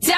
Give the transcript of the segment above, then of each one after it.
tipsy.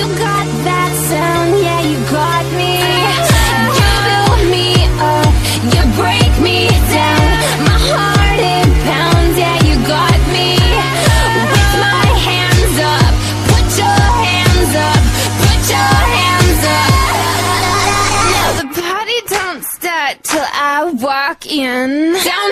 You got that sound, yeah, you got me. You build me up, you break me down. My heart it pounds, yeah, you got me. With my hands up, put your hands up, put your hands up. Now the party don't start till I walk in. Down